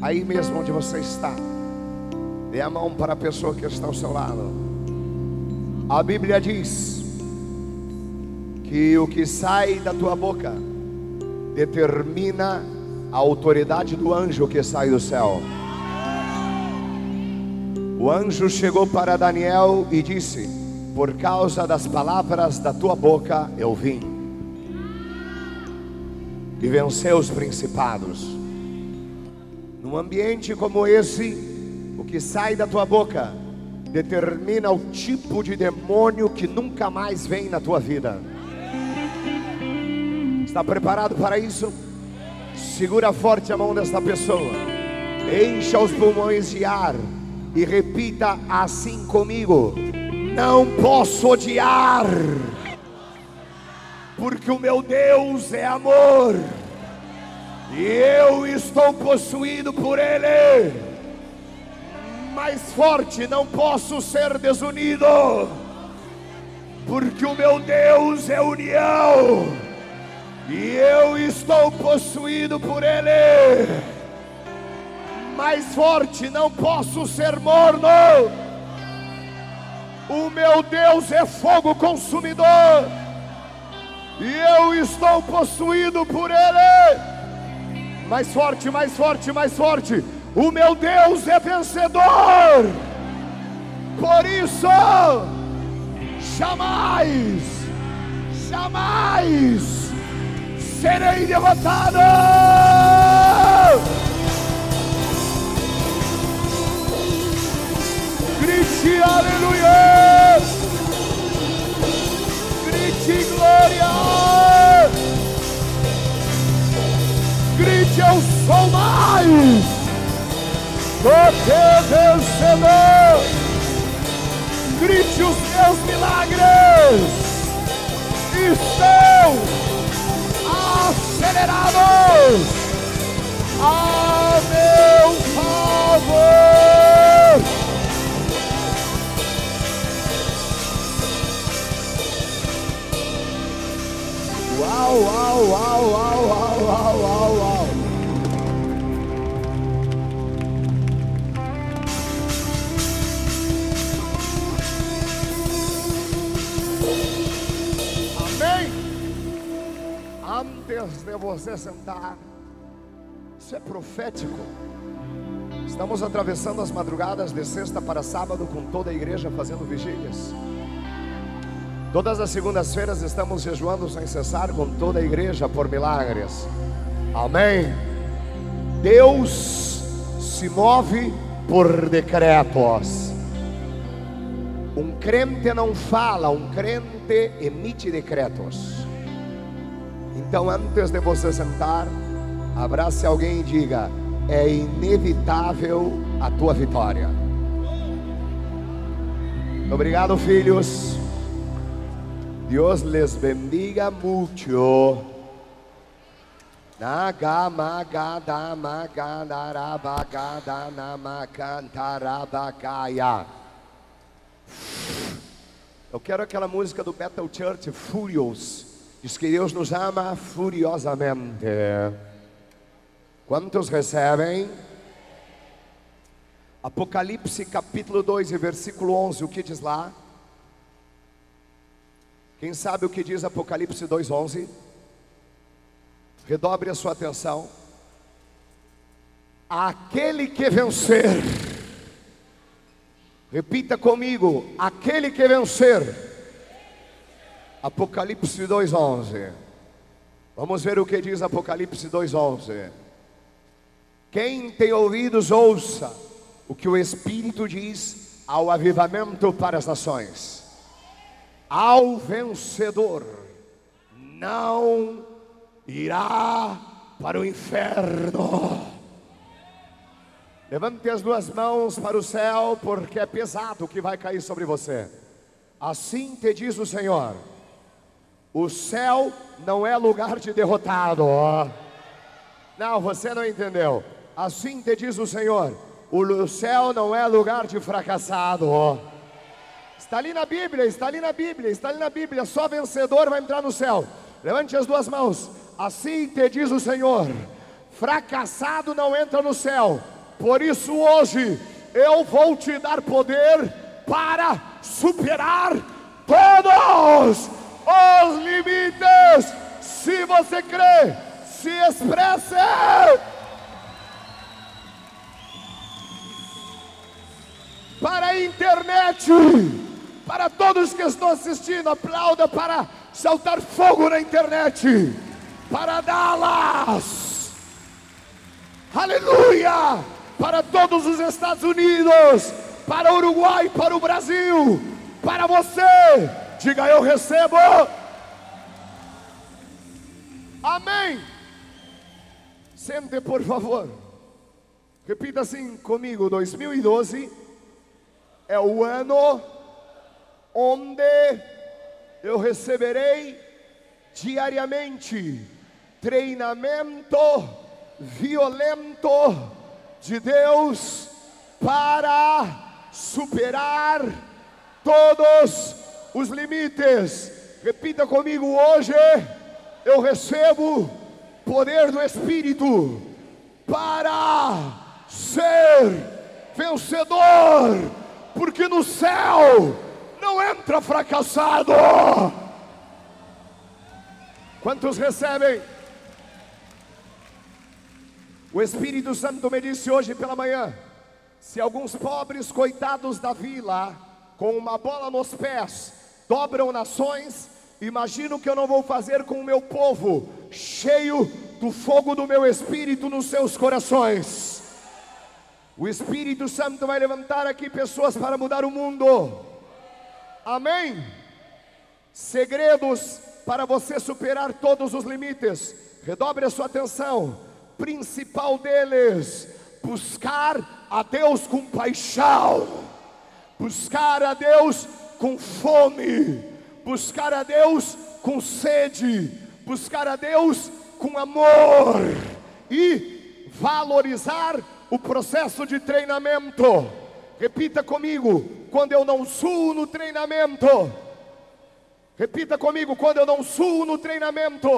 aí mesmo onde você está. Dê a mão para a pessoa que está ao seu lado. A Bíblia diz que o que sai da tua boca determina a autoridade do anjo que sai do céu. O anjo chegou para Daniel e disse: Por causa das palavras da tua boca eu vim. E venceu os principados. Num ambiente como esse, o que sai da tua boca determina o tipo de demônio que nunca mais vem na tua vida. Está preparado para isso? Segura forte a mão desta pessoa. Encha os pulmões de ar e repita assim comigo: Não posso odiar, porque o meu Deus é amor e eu estou possuído por Ele. Mais forte, não posso ser desunido, porque o meu Deus é união e eu estou possuído por Ele. Mais forte, não posso ser morno. O meu Deus é fogo consumidor, e eu estou possuído por Ele. Mais forte, mais forte, mais forte. O meu Deus é vencedor. Por isso, jamais, jamais serei derrotado. Grite aleluia. Eu sou mais do que vencedor. Grite os meus milagres estão acelerados a meu favor. Uau, uau, uau, uau, uau, uau, uau, uau. antes de você sentar, isso é profético. Estamos atravessando as madrugadas de sexta para sábado com toda a igreja fazendo vigílias. Todas as segundas-feiras estamos jejuando sem cessar com toda a igreja por milagres. Amém. Deus se move por decretos. Um crente não fala, um crente emite decretos. Então, antes de você sentar, abrace alguém e diga: é inevitável a tua vitória. Obrigado, filhos. Deus les bendiga muito. Eu quero aquela música do Battle Church, Furious. Diz que Deus nos ama furiosamente. Quantos recebem? Apocalipse capítulo 2 e versículo 11, o que diz lá? Quem sabe o que diz Apocalipse 2:11? Redobre a sua atenção. Aquele que vencer. Repita comigo, aquele que vencer Apocalipse 2:11. Vamos ver o que diz Apocalipse 2:11. Quem tem ouvidos ouça o que o Espírito diz ao avivamento para as nações. Ao vencedor não irá para o inferno. Levante as duas mãos para o céu, porque é pesado o que vai cair sobre você. Assim te diz o Senhor o céu não é lugar de derrotado. Não, você não entendeu. Assim te diz o Senhor: o céu não é lugar de fracassado. Está ali na Bíblia, está ali na Bíblia, está ali na Bíblia. Só vencedor vai entrar no céu. Levante as duas mãos. Assim te diz o Senhor: fracassado não entra no céu. Por isso hoje eu vou te dar poder para superar todos os limites. Se você crê, se expresse. Para a internet, para todos que estão assistindo, aplauda para saltar fogo na internet. Para Dallas, aleluia! Para todos os Estados Unidos, para o Uruguai, para o Brasil, para você, diga eu recebo. Amém. Sente, por favor. Repita assim comigo: 2012 é o ano onde eu receberei diariamente treinamento violento de Deus para superar todos os limites. Repita comigo hoje: eu recebo poder do Espírito para ser vencedor, porque no céu não entra fracassado. Quantos recebem? O Espírito Santo me disse hoje pela manhã: se alguns pobres coitados da vila, com uma bola nos pés, dobram nações, imagino que eu não vou fazer com o meu povo, cheio do fogo do meu Espírito nos seus corações. O Espírito Santo vai levantar aqui pessoas para mudar o mundo. Amém? Segredos para você superar todos os limites. Redobre a sua atenção. Principal deles, buscar a Deus com paixão, buscar a Deus com fome, buscar a Deus com sede, buscar a Deus com amor e valorizar o processo de treinamento. Repita comigo: quando eu não suo no treinamento, Repita comigo: quando eu não suo no treinamento,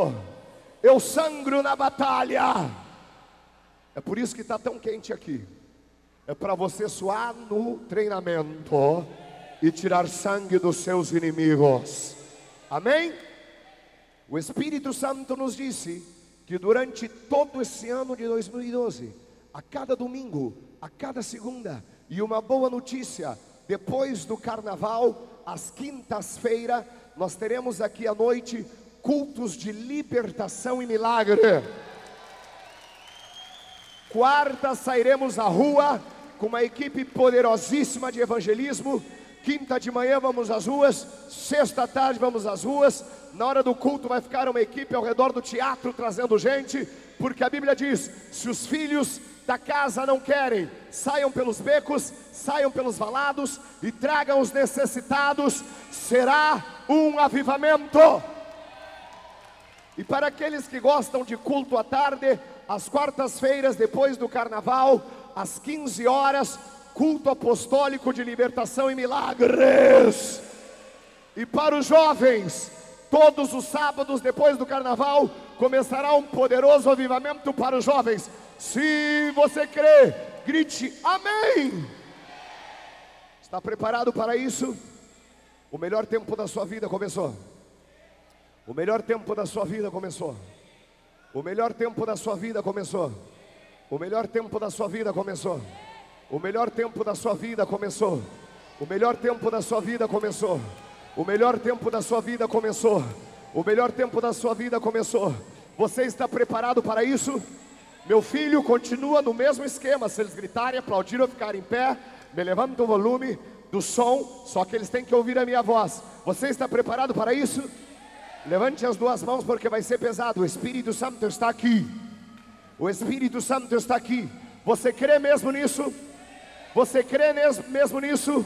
eu sangro na batalha. É por isso que está tão quente aqui. É para você suar no treinamento e tirar sangue dos seus inimigos. Amém? O Espírito Santo nos disse que durante todo esse ano de 2012, a cada domingo, a cada segunda, e uma boa notícia, depois do carnaval, às quintas-feiras, nós teremos aqui à noite cultos de libertação e milagre. Quarta sairemos à rua com uma equipe poderosíssima de evangelismo. Quinta de manhã vamos às ruas, sexta tarde vamos às ruas. Na hora do culto vai ficar uma equipe ao redor do teatro trazendo gente, porque a Bíblia diz: se os filhos da casa não querem, saiam pelos becos, saiam pelos valados e tragam os necessitados, será um avivamento. E para aqueles que gostam de culto à tarde, às quartas-feiras, depois do carnaval, às 15 horas, culto apostólico de libertação e milagres. E para os jovens, todos os sábados depois do carnaval, começará um poderoso avivamento para os jovens. Se você crê, grite amém. Está preparado para isso? O melhor tempo da sua vida começou. O melhor tempo da sua vida começou. O melhor tempo da sua vida começou. O melhor tempo da sua vida começou. O melhor tempo da sua vida começou. O melhor tempo da sua vida começou. O melhor tempo da sua vida começou. O melhor tempo da sua vida começou. Você está preparado para isso? Meu filho continua no mesmo esquema. Se eles gritarem, aplaudirem ou ficarem em pé, me levanta o volume do som, só que eles têm que ouvir a minha voz. Você está preparado para isso? Levante as duas mãos porque vai ser pesado. O Espírito Santo está aqui. O Espírito Santo está aqui. Você crê mesmo nisso? Você crê mesmo nisso?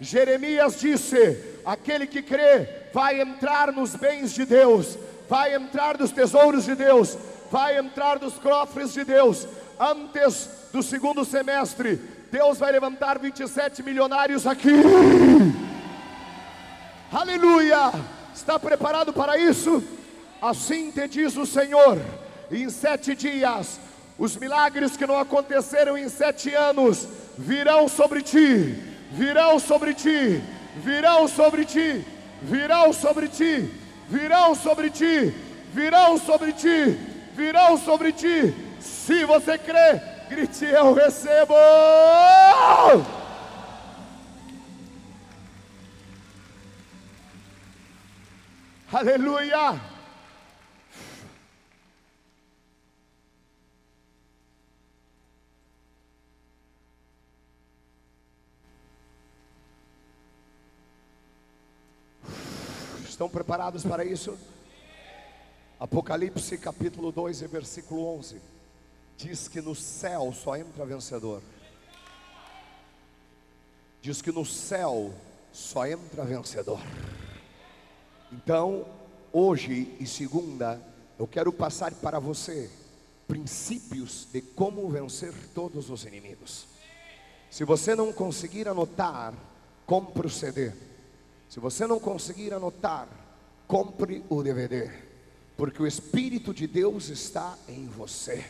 Jeremias disse: aquele que crê vai entrar nos bens de Deus, vai entrar nos tesouros de Deus vai entrar nos cofres de Deus antes do segundo semestre. Deus vai levantar 27 milionários aqui. Aleluia! Está preparado para isso? Assim te diz o Senhor: em sete dias Os milagres que não aconteceram em sete anos virão sobre ti, virão sobre ti, virão sobre ti, virão sobre ti, virão sobre ti, virão sobre ti, virão sobre ti. Se você crê, grite: Eu recebo. Aleluia! Estão preparados para isso? Apocalipse capítulo 2 e versículo 11 diz que no céu só entra vencedor. Diz que no céu só entra vencedor. Então, hoje e segunda, eu quero passar para você princípios de como vencer todos os inimigos. Se você não conseguir anotar, compre o CD. Se você não conseguir anotar, compre o DVD, porque o Espírito de Deus está em você.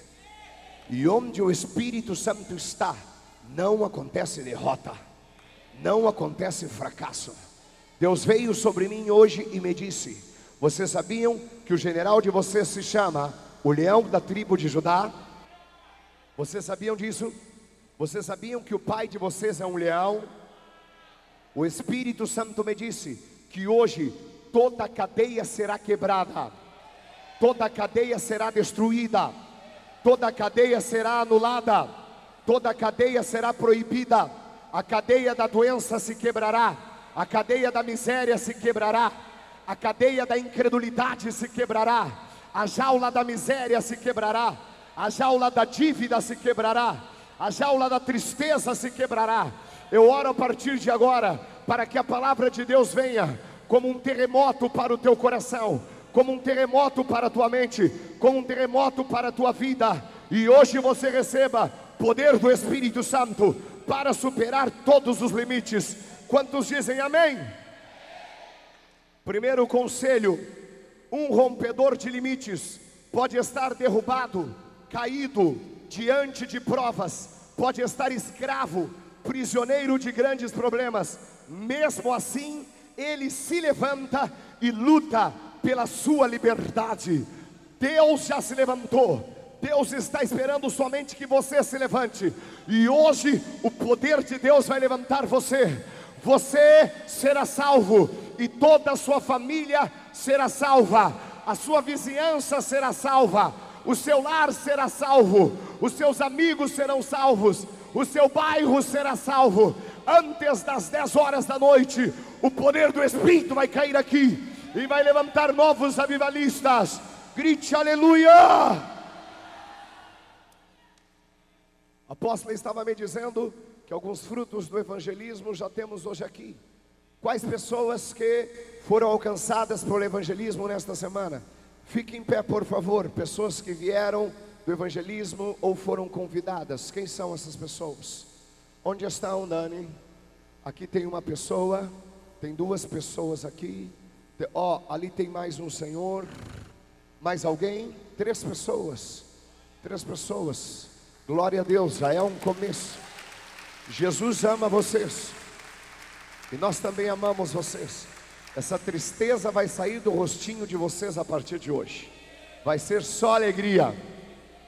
E onde o Espírito Santo está, não acontece derrota, não acontece fracasso. Deus veio sobre mim hoje e me disse: Vocês sabiam que o general de vocês se chama o leão da tribo de Judá? Vocês sabiam disso? Vocês sabiam que o pai de vocês é um leão? O Espírito Santo me disse que hoje toda cadeia será quebrada, toda cadeia será destruída, toda cadeia será anulada, toda cadeia será proibida, a cadeia da doença se quebrará a cadeia da miséria se quebrará, a cadeia da incredulidade se quebrará, a jaula da miséria se quebrará, a jaula da dívida se quebrará, a jaula da tristeza se quebrará. Eu oro a partir de agora para que a palavra de Deus venha como um terremoto para o teu coração, como um terremoto para a tua mente, como um terremoto para a tua vida. E hoje você receba poder do Espírito Santo para superar todos os limites Quantos dizem amém? Primeiro conselho: um rompedor de limites pode estar derrubado, caído diante de provas, pode estar escravo, prisioneiro de grandes problemas. Mesmo assim, ele se levanta e luta pela sua liberdade. Deus já se levantou. Deus está esperando somente que você se levante. E hoje o poder de Deus vai levantar você você será salvo e toda a sua família será salva, a sua vizinhança será salva, o seu lar será salvo, os seus amigos serão salvos, o seu bairro será salvo. Antes das 10 horas da noite, o poder do Espírito vai cair aqui e vai levantar novos avivalistas. Grite aleluia! A apóstola estava me dizendo que alguns frutos do evangelismo já temos hoje aqui. Quais pessoas que foram alcançadas pelo evangelismo nesta semana? Fique em pé, por favor. Pessoas que vieram do evangelismo ou foram convidadas. Quem são essas pessoas? Onde estão, Dani? Aqui tem uma pessoa, tem duas pessoas aqui. Ó, oh, ali tem mais um senhor. Mais alguém? Três pessoas. Três pessoas. Glória a Deus, já é um começo. Jesus ama vocês. E nós também amamos vocês. Essa tristeza vai sair do rostinho de vocês a partir de hoje. Vai ser só alegria.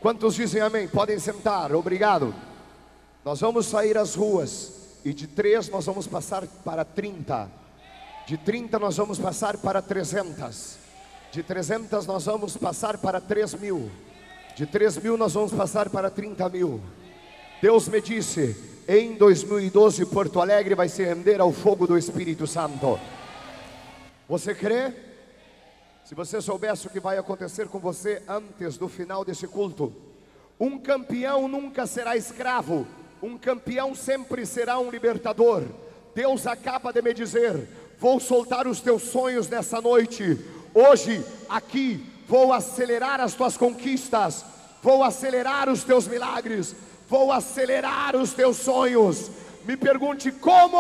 Quantos dizem amém? Podem sentar. Obrigado. Nós vamos sair às ruas. E de três nós vamos passar para 30. De 30 nós vamos passar para 300. De 300 nós vamos passar para 3 mil. De 3 mil nós vamos passar para 30 mil. Deus me disse: em 2012 Porto Alegre vai se render ao fogo do Espírito Santo. Você crê? Se você soubesse o que vai acontecer com você antes do final desse culto, um campeão nunca será escravo, um campeão sempre será um libertador. Deus acaba de me dizer: vou soltar os teus sonhos nessa noite. Hoje, aqui, vou acelerar as tuas conquistas, vou acelerar os teus milagres vou acelerar os teus sonhos. Me pergunte como?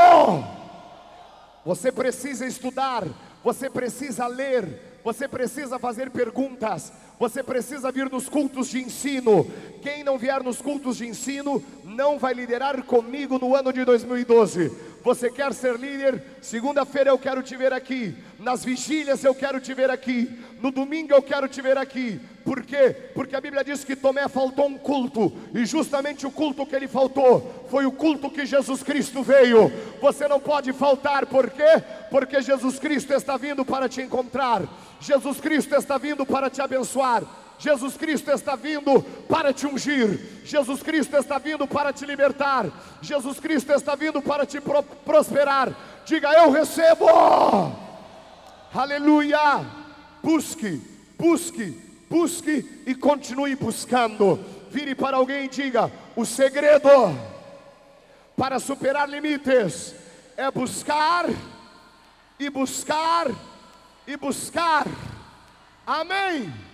Você precisa estudar, você precisa ler, Você precisa fazer perguntas, você precisa vir nos cultos de ensino. Quem não vier nos cultos de ensino não vai liderar comigo no ano de 2012. Você quer ser líder? Segunda-feira eu quero te ver aqui. Nas vigílias eu quero te ver aqui. No domingo eu quero te ver aqui. Por quê? Porque a Bíblia diz que Tomé faltou um culto, e justamente o culto que ele faltou foi o culto que Jesus Cristo veio. Você não pode faltar, por quê? Porque Jesus Cristo está vindo para te encontrar, Jesus Cristo está vindo para te abençoar. Jesus Cristo está vindo para te ungir, Jesus Cristo está vindo para te libertar, Jesus Cristo está vindo para te pro prosperar. Diga, eu recebo, aleluia. Busque, busque, busque e continue buscando. Vire para alguém e diga: o segredo para superar limites é buscar e buscar e buscar. Amém.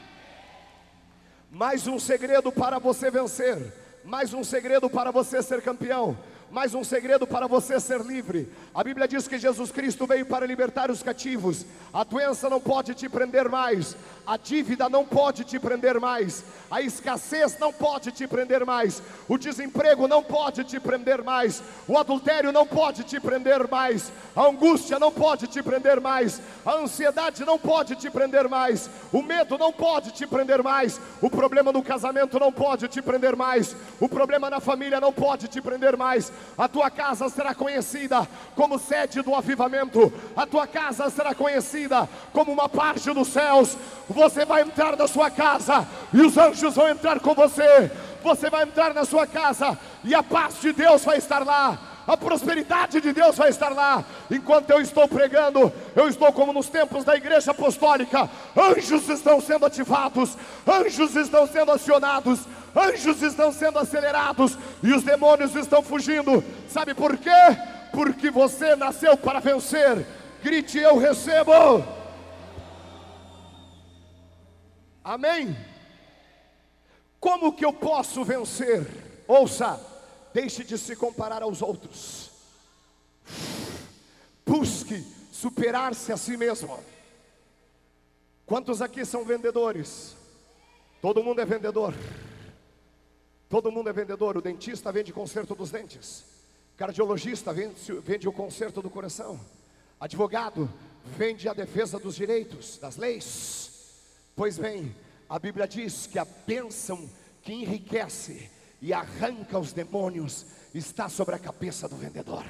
Mais um segredo para você vencer, mais um segredo para você ser campeão mais um segredo para você ser livre. A Bíblia diz que Jesus Cristo veio para libertar os cativos. A doença não pode te prender mais, a dívida não pode te prender mais, a escassez não pode te prender mais, o desemprego não pode te prender mais, o adultério não pode te prender mais, a angústia não pode te prender mais, a ansiedade não pode te prender mais, o medo não pode te prender mais, o problema no casamento não pode te prender mais, o problema na família não pode te prender mais a tua casa será conhecida como sede do avivamento, a tua casa será conhecida como uma parte dos céus. Você vai entrar na sua casa e os anjos vão entrar com você. Você vai entrar na sua casa e a paz de Deus vai estar lá a prosperidade de Deus vai estar lá. Enquanto eu estou pregando, eu estou como nos tempos da igreja apostólica: anjos estão sendo ativados, anjos estão sendo acionados, anjos estão sendo acelerados e os demônios estão fugindo. Sabe por quê? Porque você nasceu para vencer. Grite: Eu recebo. Amém? Como que eu posso vencer? Ouça, deixe de se comparar aos outros. Busque superar-se a si mesmo. Quantos aqui são vendedores? Todo mundo é vendedor. Todo mundo é vendedor. O dentista vende conserto dos dentes. Cardiologista vende, vende o conserto do coração. Advogado vende a defesa dos direitos, das leis. Pois bem, a Bíblia diz que a bênção que enriquece e arranca os demônios está sobre a cabeça do vendedor.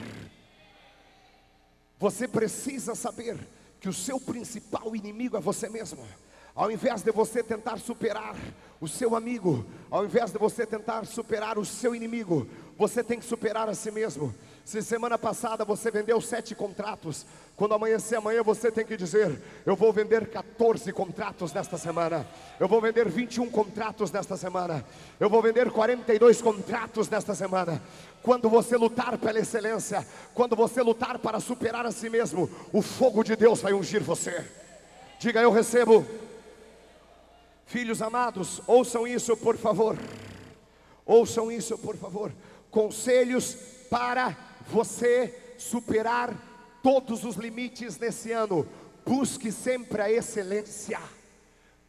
Você precisa saber que o seu principal inimigo é você mesmo. Ao invés de você tentar superar o seu amigo, ao invés de você tentar superar o seu inimigo, você tem que superar a si mesmo. Se semana passada você vendeu sete contratos, quando amanhecer amanhã você tem que dizer: Eu vou vender 14 contratos nesta semana, eu vou vender 21 contratos nesta semana, eu vou vender 42 contratos nesta semana. Quando você lutar pela excelência, quando você lutar para superar a si mesmo, o fogo de Deus vai ungir você. Diga: Eu recebo. Filhos amados, ouçam isso por favor. Ouçam isso por favor. Conselhos para você superar todos os limites nesse ano. Busque sempre a excelência.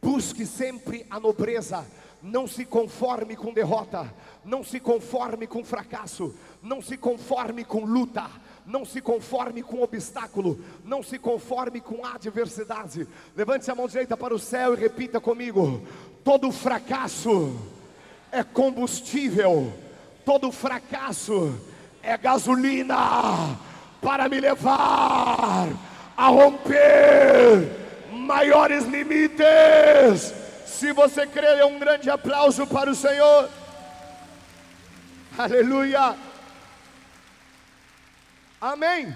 Busque sempre a nobreza. Não se conforme com derrota, não se conforme com fracasso, não se conforme com luta, não se conforme com obstáculo, não se conforme com adversidade. Levante a mão direita para o céu e repita comigo: todo fracasso é combustível, todo fracasso é gasolina para me levar a romper maiores limites. Se você crê, é um grande aplauso para o Senhor. Aleluia. Amém.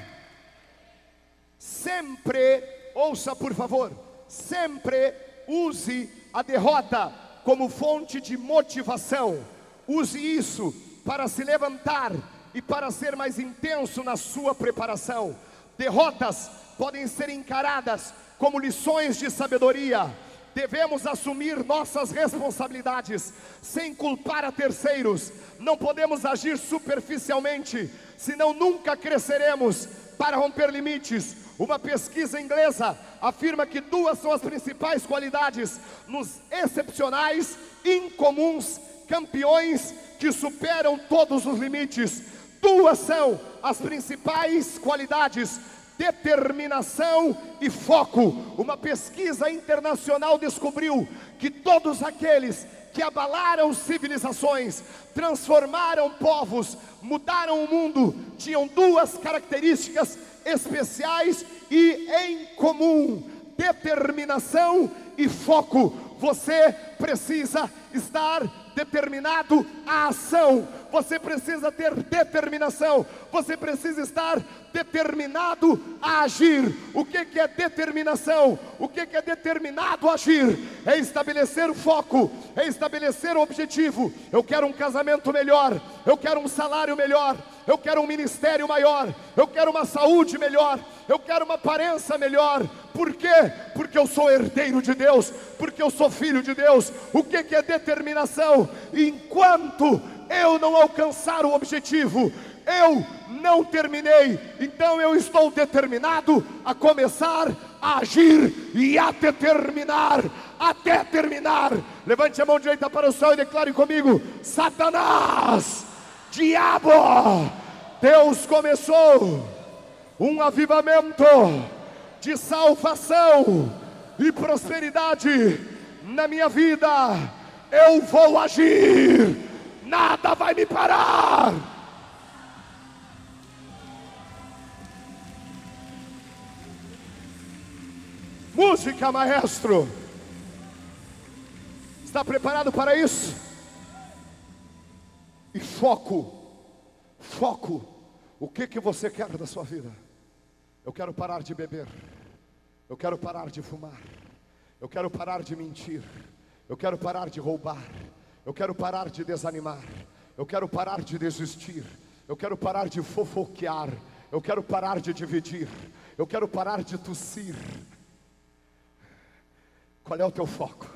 Sempre, ouça por favor, sempre use a derrota como fonte de motivação. Use isso para se levantar e para ser mais intenso na sua preparação. Derrotas podem ser encaradas como lições de sabedoria. Devemos assumir nossas responsabilidades sem culpar a terceiros. Não podemos agir superficialmente, senão nunca cresceremos. Para romper limites, Uma pesquisa inglesa afirma que duas são as principais qualidades nos excepcionais, incomuns, campeões que superam todos os limites. Duas são as principais qualidades determinação e foco. Uma pesquisa internacional descobriu que todos aqueles que abalaram civilizações, transformaram povos, mudaram o mundo, tinham duas características especiais e em comum: determinação e foco. Você precisa estar determinado à ação, você precisa ter determinação, você precisa estar determinado a agir. O que, que é determinação? O que, que é determinado a agir? É estabelecer foco, é estabelecer o objetivo. Eu quero um casamento melhor, eu quero um salário melhor, eu quero um ministério maior, eu quero uma saúde melhor, eu quero uma aparência melhor. Por quê? Porque eu sou herdeiro de Deus, porque eu sou filho de Deus. O que, que é determinação? Enquanto eu não alcançar o objetivo, eu não terminei, então eu estou determinado a começar a agir e até terminar, até terminar. Levante a mão direita para o céu e declare comigo: Satanás, diabo, Deus começou um avivamento de salvação e prosperidade na minha vida. Eu vou agir, nada vai me parar. Música, maestro. Está preparado para isso? E foco, foco. O que que você quer da sua vida? Eu quero parar de beber. Eu quero parar de fumar. Eu quero parar de mentir. Eu quero parar de roubar. Eu quero parar de desanimar. Eu quero parar de desistir. Eu quero parar de fofoquear. Eu quero parar de dividir. Eu quero parar de tossir. Qual é o teu foco?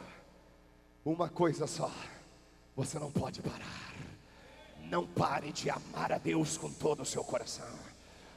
Uma coisa só. Você não pode parar. Não pare de amar a Deus com todo o seu coração.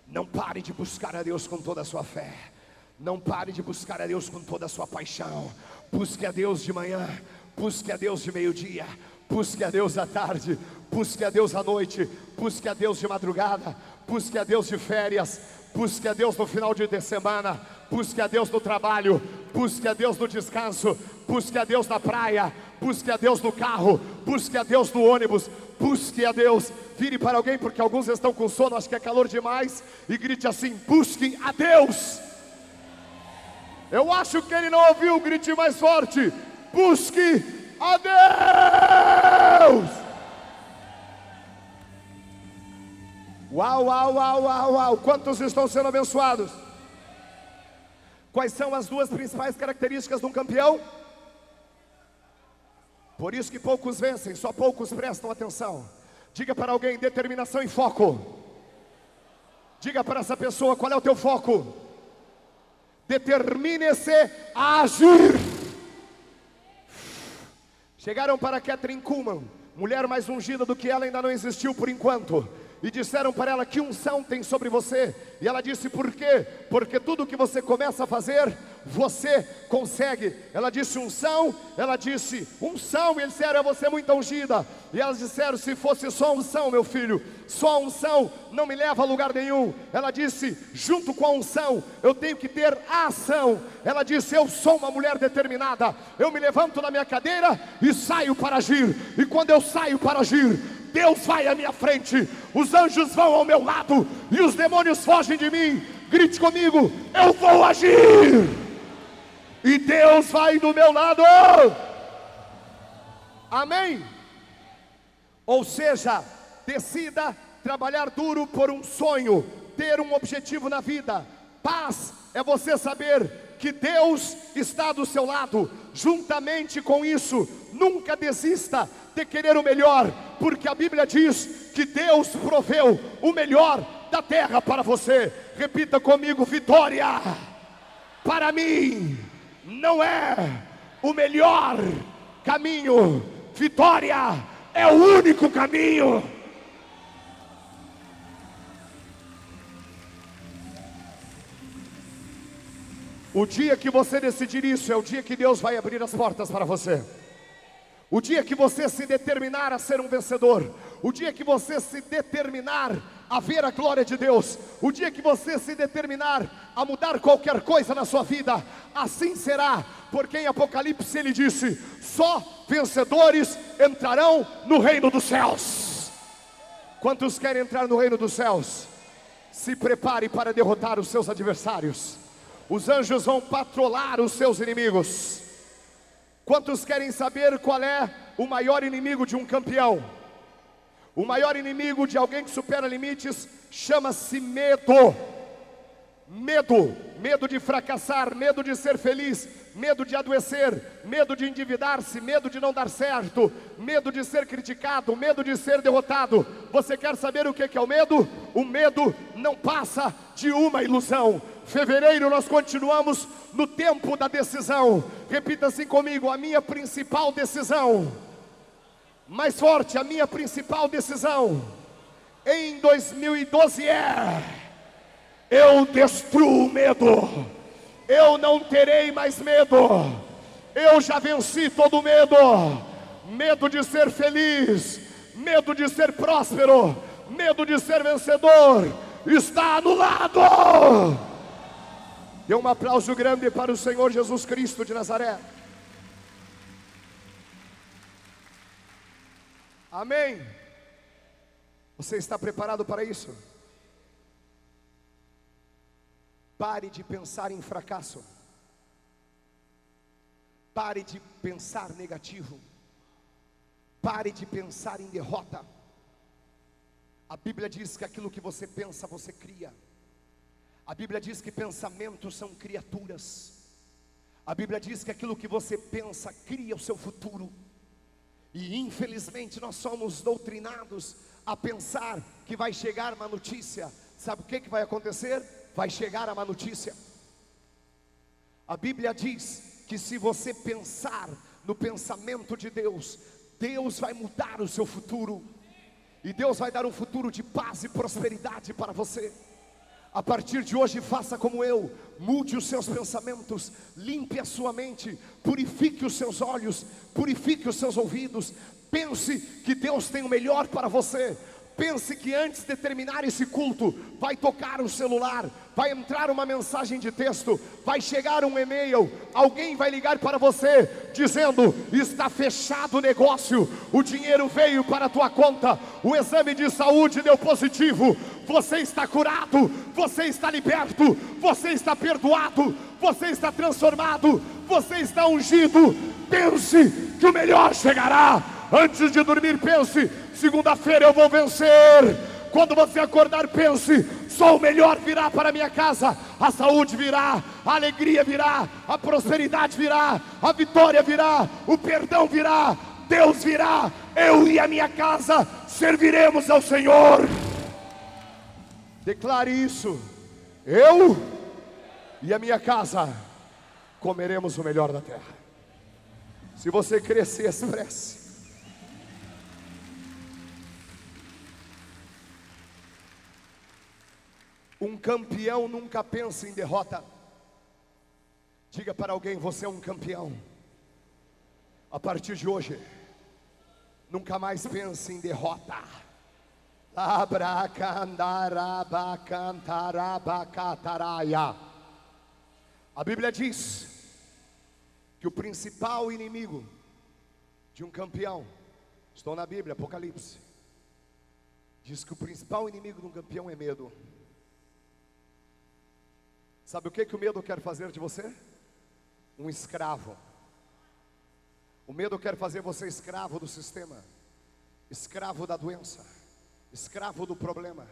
Não pare de buscar a Deus com toda a sua fé. Não pare de buscar a Deus com toda a sua paixão. Busque a Deus de manhã, busque a Deus de meio-dia, busque a Deus à tarde, busque a Deus à noite, busque a Deus de madrugada, busque a Deus de férias, busque a Deus no final de semana, busque a Deus no trabalho, busque a Deus no descanso, busque a Deus na praia, busque a Deus no carro, busque a Deus no ônibus, busque a Deus. Vire para alguém, porque alguns estão com sono, acho que é calor demais, e grite assim: busque a Deus. Eu acho que ele não ouviu, grite mais forte: busque a Deus. Uau, uau, uau, uau, uau. Quantos estão sendo abençoados? Quais são as duas principais características de um campeão? Por isso que poucos vencem, só poucos prestam atenção. Diga para alguém determinação e foco. Diga para essa pessoa qual é o teu foco. Determine-se a agir. Chegaram para Catherine Kuhlman, mulher mais ungida do que ela ainda não existiu por enquanto e disseram para ela que unção tem sobre você. E ela disse: Por quê? Porque tudo que você começa a fazer, você consegue. Ela disse: Unção. Ela disse: Unção. E eles disseram: É você muito ungida. E elas disseram: Se fosse só unção, meu filho, só unção não me leva a lugar nenhum. Ela disse: Junto com a unção, eu tenho que ter a ação. Ela disse: Eu sou uma mulher determinada. Eu me levanto na minha cadeira e saio para agir. E quando eu saio para agir, Deus vai à minha frente, os anjos vão ao meu lado e os demônios fogem de mim. Grite comigo: eu vou agir, e Deus vai do meu lado. Amém? Ou seja, decida trabalhar duro por um sonho, ter um objetivo na vida. Paz é você saber que Deus está do seu lado. Juntamente com isso, nunca desista de querer o melhor, porque a Bíblia diz que Deus proveu o melhor da terra para você. Repita comigo: vitória para mim não é o melhor caminho, vitória é o único caminho. O dia que você decidir isso é o dia que Deus vai abrir as portas para você. O dia que você se determinar a ser um vencedor, o dia que você se determinar a ver a glória de Deus, o dia que você se determinar a mudar qualquer coisa na sua vida, assim será, porque em Apocalipse ele disse: só vencedores entrarão no reino dos céus. Quantos querem entrar no reino dos céus? Se prepare para derrotar os seus adversários. Os anjos vão patrolar os seus inimigos. Quantos querem saber qual é o maior inimigo de um campeão? O maior inimigo de alguém que supera limites chama-se medo. Medo, medo de fracassar, medo de ser feliz, medo de adoecer, medo de endividar-se, medo de não dar certo, medo de ser criticado, medo de ser derrotado. Você quer saber o que é o medo? O medo não passa de uma ilusão. Fevereiro nós continuamos no tempo da decisão. Repita assim comigo: a minha principal decisão. Mais forte, a minha principal decisão em 2012 é: eu destruo o medo. Eu não terei mais medo. Eu já venci todo medo. Medo de ser feliz, medo de ser próspero, medo de ser vencedor está anulado. Dê um aplauso grande para o Senhor Jesus Cristo de Nazaré. Amém. Você está preparado para isso? Pare de pensar em fracasso. Pare de pensar negativo. Pare de pensar em derrota. A Bíblia diz que aquilo que você pensa, você cria. A Bíblia diz que pensamentos são criaturas. A Bíblia diz que aquilo que você pensa cria o seu futuro. E infelizmente nós somos doutrinados a pensar que vai chegar uma notícia. Sabe o que, que vai acontecer? Vai chegar uma notícia. A Bíblia diz que se você pensar no pensamento de Deus, Deus vai mudar o seu futuro. E Deus vai dar um futuro de paz e prosperidade para você. A partir de hoje, faça como eu, mude os seus pensamentos, limpe a sua mente, purifique os seus olhos, purifique os seus ouvidos. Pense que Deus tem o melhor para você. Pense que antes de terminar esse culto, vai tocar o celular, vai entrar uma mensagem de texto, vai chegar um e-mail, alguém vai ligar para você dizendo: está fechado o negócio, o dinheiro veio para a tua conta, o exame de saúde deu positivo, você está curado, você está liberto, você está perdoado, você está transformado, você está ungido. Pense que o melhor chegará. Antes de dormir, pense: segunda-feira eu vou vencer. Quando você acordar, pense: só o melhor virá para minha casa. A saúde virá, a alegria virá, a prosperidade virá, a vitória virá, o perdão virá, Deus virá. Eu e a minha casa serviremos ao Senhor. Declare isso. Eu e a minha casa comeremos o melhor da terra. Se você crescer, expresse. Um campeão nunca pensa em derrota. Diga para alguém: você é um campeão. A partir de hoje, nunca mais pense em derrota. A Bíblia diz que o principal inimigo de um campeão, estou na Bíblia, Apocalipse, diz que o principal inimigo de um campeão é medo. Sabe o que, que o medo quer fazer de você? Um escravo. O medo quer fazer você escravo do sistema, escravo da doença, escravo do problema,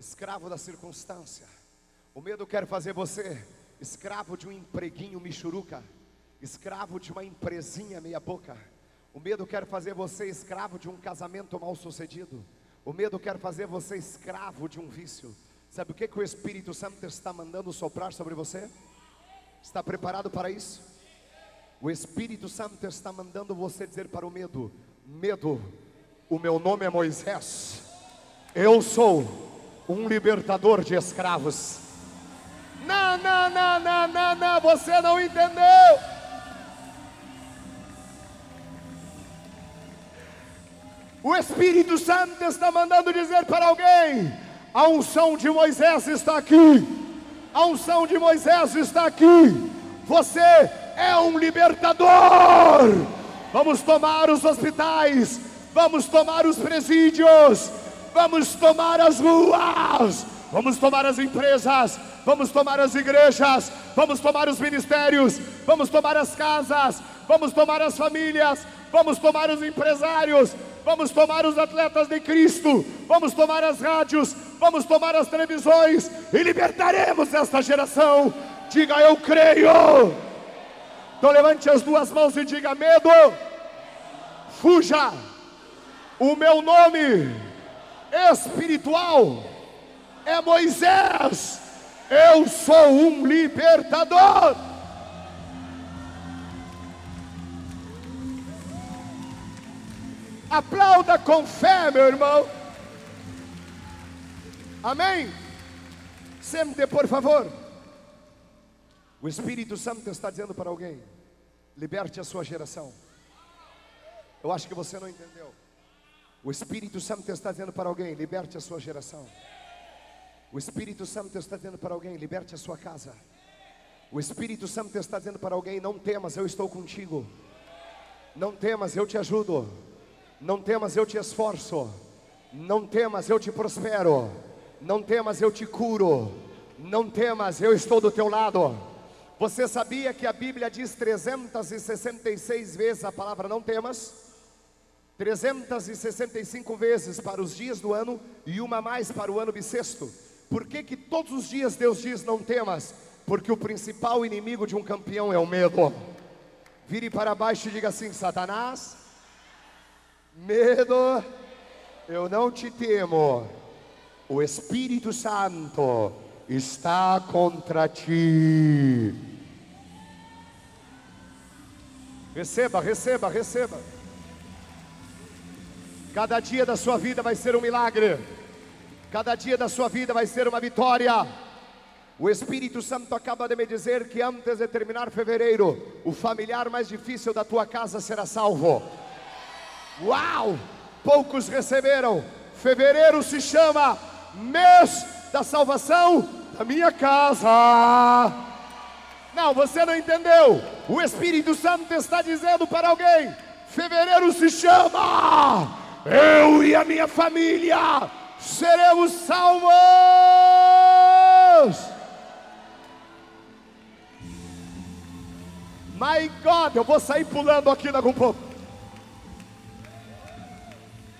escravo da circunstância. O medo quer fazer você escravo de um empreguinho michuruca, escravo de uma empresinha meia boca. O medo quer fazer você escravo de um casamento mal sucedido. O medo quer fazer você escravo de um vício. Sabe o que, que o Espírito Santo está mandando soprar sobre você? Está preparado para isso? O Espírito Santo está mandando você dizer para o medo: Medo, o meu nome é Moisés, eu sou um libertador de escravos. Não, não, não, não, não, não, você não entendeu. O Espírito Santo está mandando dizer para alguém: a unção de Moisés está aqui. A unção de Moisés está aqui. Você é um libertador. Vamos tomar os hospitais, vamos tomar os presídios, vamos tomar as ruas, vamos tomar as empresas, vamos tomar as igrejas, vamos tomar os ministérios, vamos tomar as casas, vamos tomar as famílias, vamos tomar os empresários, vamos tomar os atletas de Cristo, vamos tomar as rádios, vamos tomar as televisões e libertaremos esta geração. Diga eu creio. Então levante as duas mãos e diga: medo, fuja. O meu nome espiritual é Moisés. Eu sou um libertador. Aplauda com fé, meu irmão. Amém? Sempre, por favor. O Espírito Santo está dizendo para alguém: liberte a sua geração. Eu acho que você não entendeu. O Espírito Santo está dizendo para alguém: liberte a sua geração. O Espírito Santo está dizendo para alguém: liberte a sua casa. O Espírito Santo está dizendo para alguém: não temas, eu estou contigo. Não temas, eu te ajudo. Não temas, eu te esforço. Não temas, eu te prospero. Não temas, eu te curo. Não temas, eu estou do teu lado. Você sabia que a Bíblia diz 366 vezes a palavra não temas? 365 vezes para os dias do ano e uma mais para o ano bissexto. Por que, que todos os dias Deus diz não temas? Porque o principal inimigo de um campeão é o medo. Vire para baixo e diga assim: Satanás, Medo, eu não te temo. O Espírito Santo está contra ti. Receba, receba, receba. Cada dia da sua vida vai ser um milagre. Cada dia da sua vida vai ser uma vitória. O Espírito Santo acaba de me dizer que antes de terminar fevereiro, o familiar mais difícil da tua casa será salvo. Uau! Poucos receberam. Fevereiro se chama mês da salvação da minha casa. Não, você não entendeu. O Espírito Santo está dizendo para alguém: fevereiro se chama eu e a minha família seremos salvos. My God, eu vou sair pulando aqui um pouco.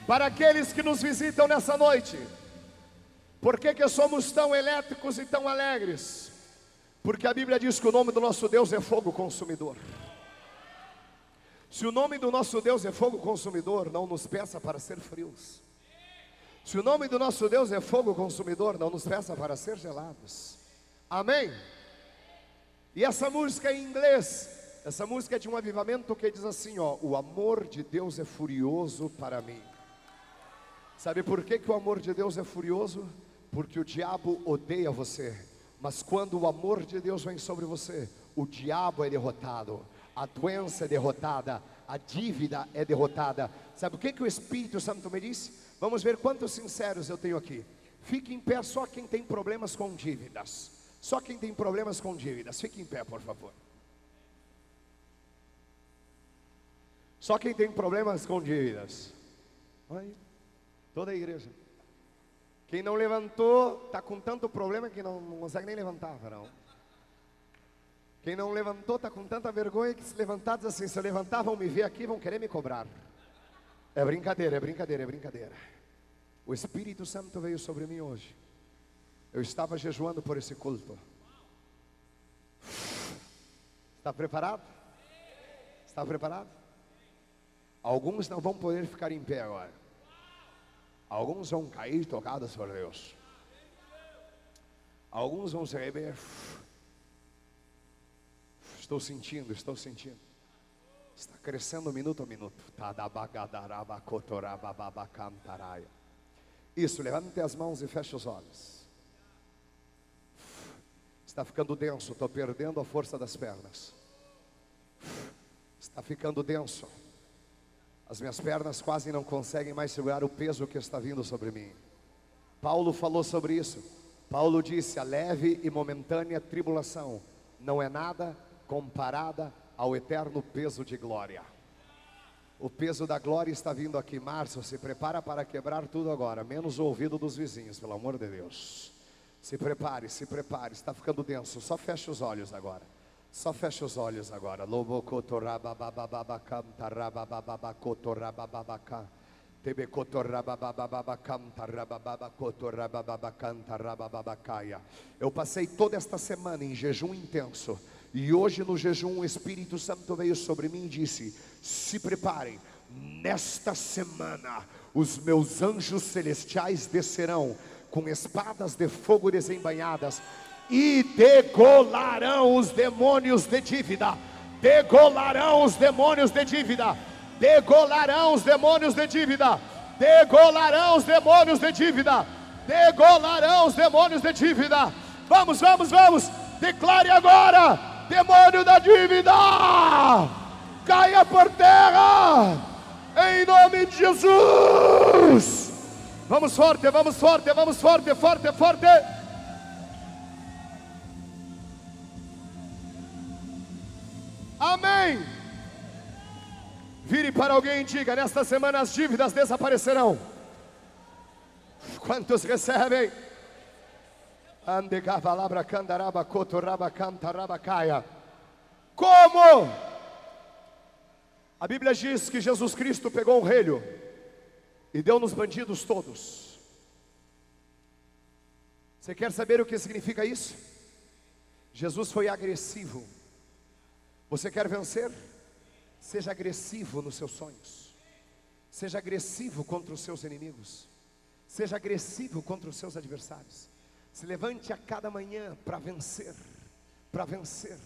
Para aqueles que nos visitam nessa noite, por que, que somos tão elétricos e tão alegres? Porque a Bíblia diz que o nome do nosso Deus é fogo consumidor. Se o nome do nosso Deus é fogo consumidor, não nos peça para ser frios. Se o nome do nosso Deus é fogo consumidor, não nos peça para ser gelados. Amém? E essa música em inglês, essa música é de um avivamento que diz assim: ó, o amor de Deus é furioso para mim. Sabe por que, que o amor de Deus é furioso? Porque o diabo odeia você. Mas quando o amor de Deus vem sobre você, o diabo é derrotado, a doença é derrotada, a dívida é derrotada. Sabe o que, que o Espírito Santo me disse? Vamos ver quantos sinceros eu tenho aqui. Fique em pé só quem tem problemas com dívidas. Só quem tem problemas com dívidas. Fique em pé, por favor. Só quem tem problemas com dívidas. Aí. Toda a igreja. Quem não levantou, está com tanto problema que não, não consegue nem levantar, varão. Quem não levantou está com tanta vergonha que se levantar diz assim, se eu levantar vão me ver aqui, vão querer me cobrar. É brincadeira, é brincadeira, é brincadeira. O Espírito Santo veio sobre mim hoje. Eu estava jejuando por esse culto. Está preparado? Está preparado? Alguns não vão poder ficar em pé agora. Alguns vão cair tocados por Deus. Alguns vão se rever. Estou sentindo, estou sentindo. Está crescendo minuto a minuto. Isso, levante as mãos e feche os olhos. Está ficando denso, estou perdendo a força das pernas. Está ficando denso. As minhas pernas quase não conseguem mais segurar o peso que está vindo sobre mim. Paulo falou sobre isso. Paulo disse: a leve e momentânea tribulação não é nada comparada ao eterno peso de glória. O peso da glória está vindo aqui, Márcio. Se prepara para quebrar tudo agora, menos o ouvido dos vizinhos, pelo amor de Deus. Se prepare, se prepare, está ficando denso. Só feche os olhos agora. Só feche os olhos agora. Eu passei toda esta semana em jejum intenso. E hoje no jejum o Espírito Santo veio sobre mim e disse: Se preparem, nesta semana os meus anjos celestiais descerão com espadas de fogo desembanhadas e degolarão os demônios de dívida. Degolarão os demônios de dívida degolarão os demônios de dívida, degolarão os demônios de dívida, degolarão os demônios de dívida. Vamos, vamos, vamos, declare agora: demônio da dívida, caia por terra, em nome de Jesus. Vamos forte, vamos forte, vamos forte, forte, forte. Amém. Vire para alguém e diga: Nesta semana as dívidas desaparecerão. Quantos recebem? Como? A Bíblia diz que Jesus Cristo pegou um relho e deu nos bandidos todos. Você quer saber o que significa isso? Jesus foi agressivo. Você quer vencer? Seja agressivo nos seus sonhos. Seja agressivo contra os seus inimigos. Seja agressivo contra os seus adversários. Se levante a cada manhã para vencer, para vencer,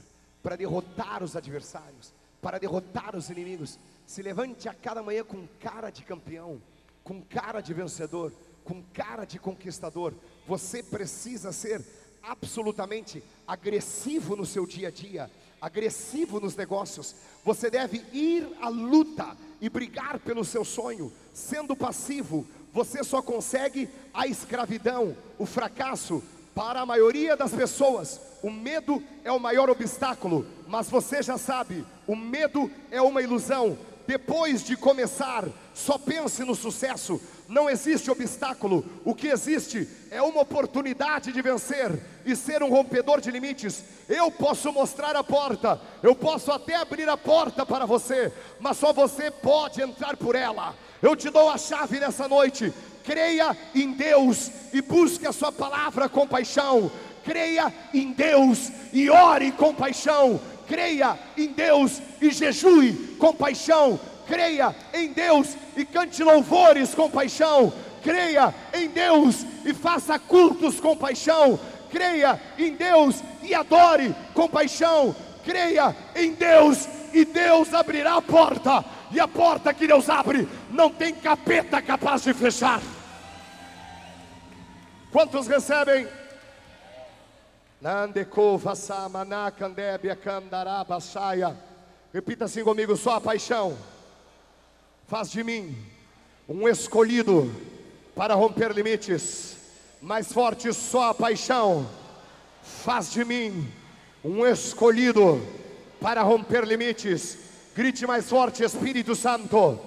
para derrotar os adversários, para derrotar os inimigos. Se levante a cada manhã com cara de campeão, com cara de vencedor, com cara de conquistador. Você precisa ser absolutamente agressivo no seu dia a dia agressivo nos negócios. Você deve ir à luta e brigar pelo seu sonho. Sendo passivo, você só consegue a escravidão, o fracasso. Para a maioria das pessoas, o medo é o maior obstáculo, mas você já sabe, o medo é uma ilusão. Depois de começar, só pense no sucesso. Não existe obstáculo. O que existe é uma oportunidade de vencer e ser um rompedor de limites. Eu posso mostrar a porta, eu posso até abrir a porta para você, mas só você pode entrar por ela. Eu te dou a chave nessa noite. Creia em Deus e busque a sua palavra com paixão. Creia em Deus e ore com paixão. Creia em Deus e jejue com paixão, creia em Deus e cante louvores com paixão, creia em Deus e faça cultos com paixão, creia em Deus e adore com paixão, creia em Deus e Deus abrirá a porta, e a porta que Deus abre não tem capeta capaz de fechar. Quantos recebem Repita assim comigo: só a paixão faz de mim um escolhido para romper limites. Mais forte, só a paixão faz de mim um escolhido para romper limites. Grite mais forte, Espírito Santo,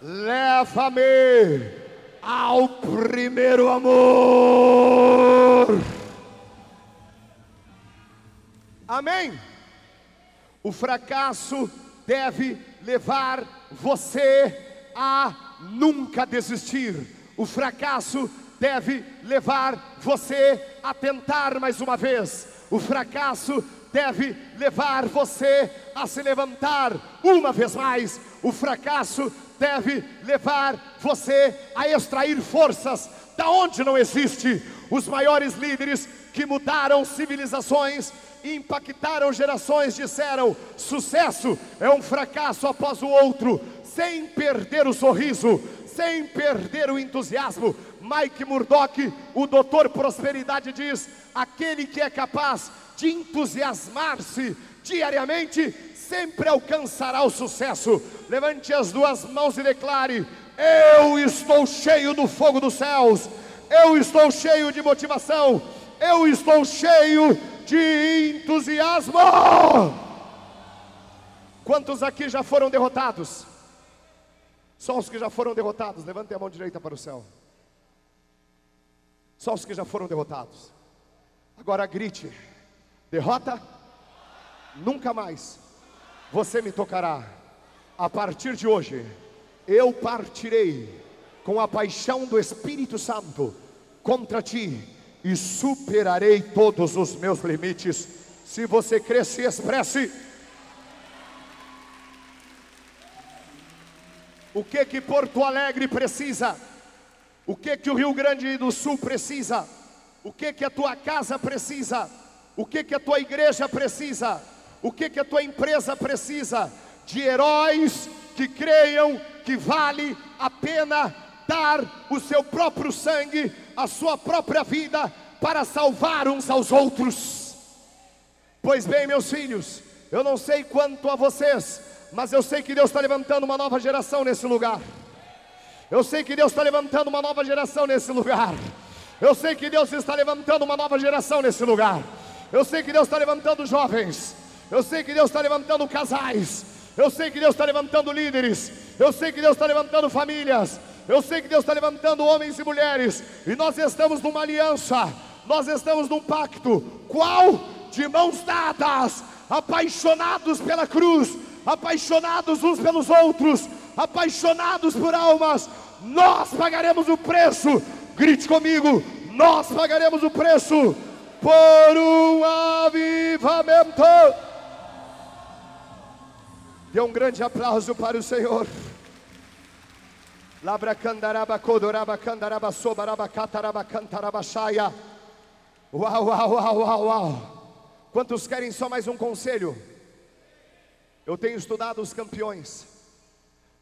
leva-me ao primeiro amor. Amém? O fracasso deve levar você a nunca desistir. O fracasso deve levar você a tentar mais uma vez. O fracasso deve levar você a se levantar uma vez mais. O fracasso deve levar você a extrair forças da onde não existe. Os maiores líderes que mudaram civilizações impactaram gerações, disseram: sucesso é um fracasso após o outro, sem perder o sorriso, sem perder o entusiasmo. Mike Murdock, o doutor Prosperidade, diz: aquele que é capaz de entusiasmar-se diariamente, sempre alcançará o sucesso. Levante as duas mãos e declare: Eu estou cheio do fogo dos céus, eu estou cheio de motivação, eu estou cheio de entusiasmo. Quantos aqui já foram derrotados? Só os que já foram derrotados, levante a mão direita para o céu. Só os que já foram derrotados. Agora grite: derrota, nunca mais você me tocará. A partir de hoje, eu partirei com a paixão do Espírito Santo contra ti e superarei todos os meus limites. Se você crê, se expresse. O que que Porto Alegre precisa? O que que o Rio Grande do Sul precisa? O que que a tua casa precisa? O que que a tua igreja precisa? O que que a tua empresa precisa? De heróis que creiam que vale a pena dar o seu próprio sangue, a sua própria vida para salvar uns aos outros. Pois bem, meus filhos, eu não sei quanto a vocês, mas eu sei que Deus está levantando uma nova geração nesse lugar. Eu sei que Deus está levantando uma nova geração nesse lugar. Eu sei que Deus está levantando uma nova geração nesse lugar. Eu sei que Deus está levantando jovens. Eu sei que Deus está levantando casais. Eu sei que Deus está levantando líderes. Eu sei que Deus está levantando famílias. Eu sei que Deus está levantando homens e mulheres. E nós estamos numa aliança. Nós estamos num pacto. Qual? De mãos dadas, apaixonados pela cruz, apaixonados uns pelos outros, apaixonados por almas, nós pagaremos o preço. Grite comigo: nós pagaremos o preço por um avivamento. Dê um grande aplauso para o Senhor. Labra candaraba codoraba candaraba sobaraba cataraba cantaraba chaia. Uau, uau, uau, uau, uau. Quantos querem só mais um conselho? Eu tenho estudado os campeões.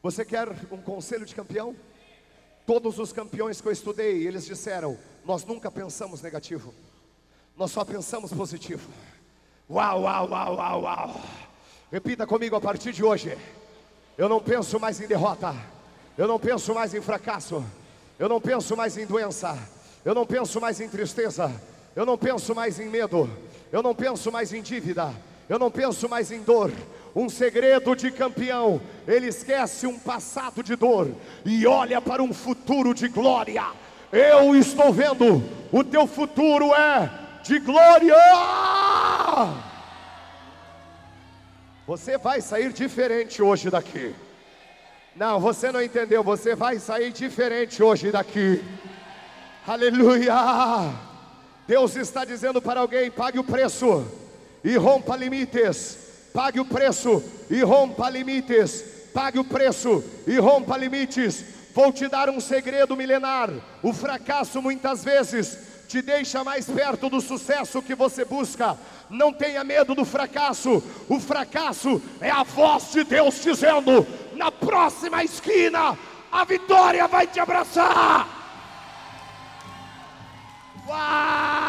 Você quer um conselho de campeão? Todos os campeões que eu estudei, eles disseram: Nós nunca pensamos negativo, nós só pensamos positivo. Uau, uau, uau, uau, uau. Repita comigo a partir de hoje: Eu não penso mais em derrota, eu não penso mais em fracasso, eu não penso mais em doença, eu não penso mais em tristeza, eu não penso mais em medo, eu não penso mais em dívida, eu não penso mais em dor. Um segredo de campeão, ele esquece um passado de dor e olha para um futuro de glória. Eu estou vendo, o teu futuro é de glória. Você vai sair diferente hoje daqui. Não, você não entendeu. Você vai sair diferente hoje daqui. Aleluia. Deus está dizendo para alguém: pague o preço e rompa limites. Pague o preço e rompa limites. Pague o preço e rompa limites. Vou te dar um segredo milenar. O fracasso muitas vezes te deixa mais perto do sucesso que você busca. Não tenha medo do fracasso. O fracasso é a voz de Deus dizendo: na próxima esquina, a vitória vai te abraçar. Uau!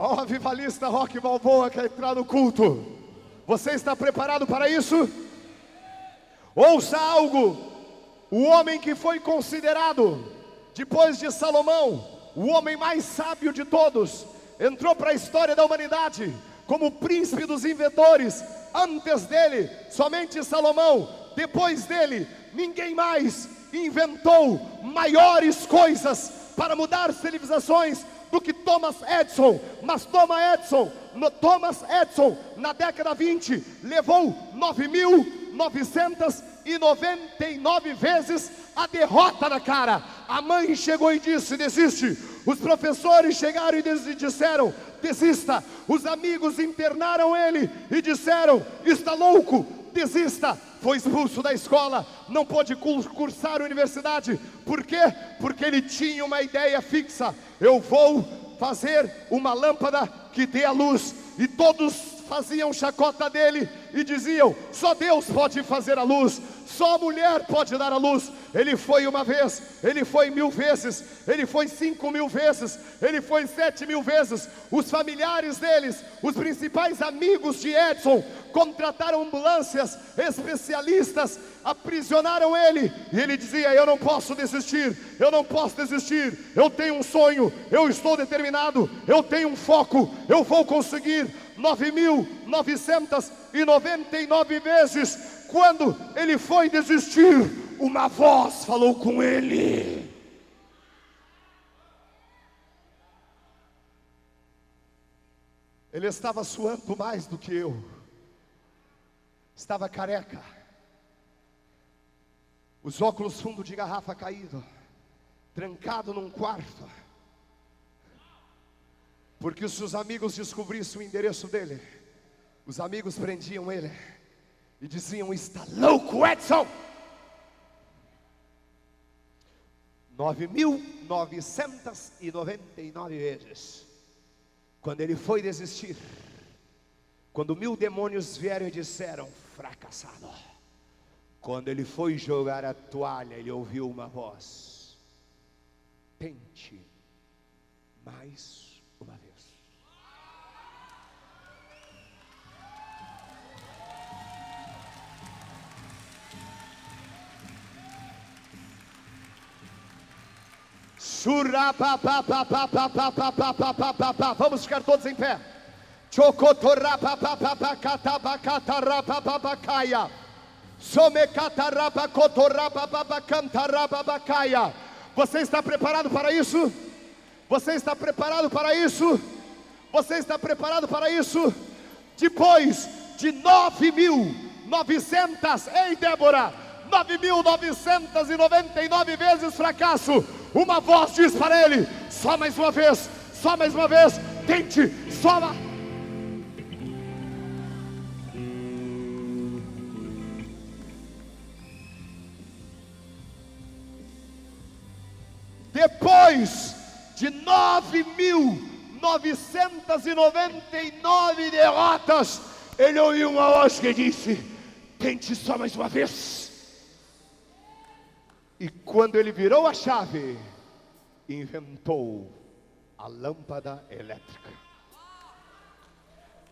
Ó, oh, avivalista Rock Balboa quer entrar no culto. Você está preparado para isso? Ouça algo. O homem que foi considerado, depois de Salomão, o homem mais sábio de todos, entrou para a história da humanidade como príncipe dos inventores. Antes dele, somente Salomão. Depois dele, ninguém mais inventou maiores coisas para mudar civilizações do que Thomas Edison. Mas Thomas Edison, no Thomas Edison, na década 20, levou 9.999 vezes a derrota na cara. A mãe chegou e disse: desiste. Os professores chegaram e disseram: desista. Os amigos internaram ele e disseram: está louco, desista. Foi expulso da escola, não pôde cursar a universidade. Por quê? Porque ele tinha uma ideia fixa: eu vou fazer uma lâmpada que dê a luz. E todos faziam chacota dele e diziam: só Deus pode fazer a luz, só a mulher pode dar a luz. Ele foi uma vez, ele foi mil vezes, ele foi cinco mil vezes, ele foi sete mil vezes. Os familiares deles, os principais amigos de Edson, contrataram ambulâncias, especialistas, aprisionaram ele, e ele dizia: Eu não posso desistir, eu não posso desistir, eu tenho um sonho, eu estou determinado, eu tenho um foco, eu vou conseguir. 9.999 vezes, quando ele foi desistir, uma voz falou com ele. Ele estava suando mais do que eu. Estava careca, os óculos fundo de garrafa caído, trancado num quarto, porque os seus amigos descobrissem o endereço dele, os amigos prendiam ele e diziam: Está louco, Edson! 9.999 vezes, quando ele foi desistir, quando mil demônios vieram e disseram: fracassado. Quando ele foi jogar a toalha, ele ouviu uma voz: Tente mais Vamos ficar todos em pé. Você está preparado para isso? Você está preparado para isso? Você está preparado para isso? Depois de 9.900, ei Débora, 9.999 vezes fracasso, uma voz diz para ele: só mais uma vez, só mais uma vez, tente, só. Depois de 9.999 derrotas, ele ouviu uma voz que disse: Tente só mais uma vez. E quando ele virou a chave, inventou a lâmpada elétrica.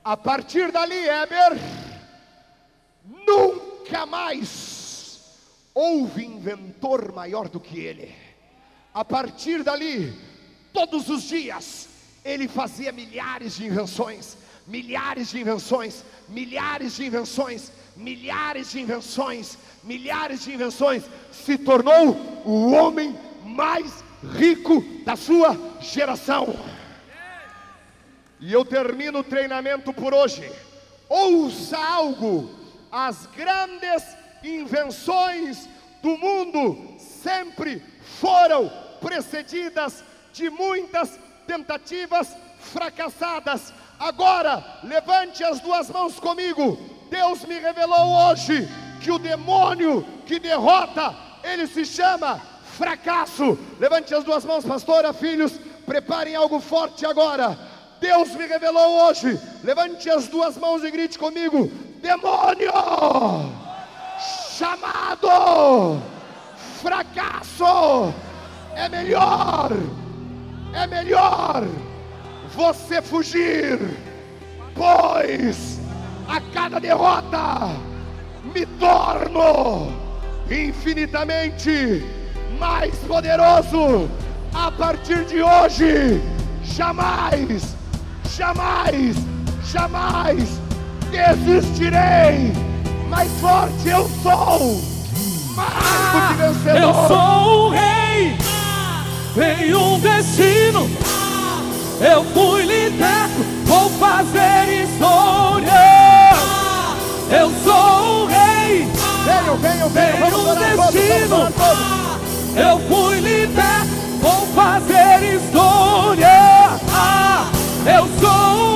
A partir dali, Eber, nunca mais houve inventor maior do que ele. A partir dali, todos os dias, ele fazia milhares de invenções, milhares de invenções, milhares de invenções, milhares de invenções, milhares de invenções, se tornou o homem mais rico da sua geração. E eu termino o treinamento por hoje. Ouça algo: as grandes invenções do mundo sempre foram precedidas de muitas tentativas fracassadas. Agora, levante as duas mãos comigo. Deus me revelou hoje que o demônio que derrota, ele se chama fracasso. Levante as duas mãos, pastora, filhos, preparem algo forte agora. Deus me revelou hoje. Levante as duas mãos e grite comigo: demônio chamado fracasso é melhor, é melhor você fugir, pois a cada derrota me torno infinitamente mais poderoso. A partir de hoje, jamais, jamais, jamais desistirei. Mais forte eu sou, mais do que vencedor. Eu sou o rei em um destino. Eu fui liberto, vou fazer história. Eu sou o rei. Venham, venham, venham, vamos um destino. Eu fui liberto, vou fazer história. Ah, eu sou o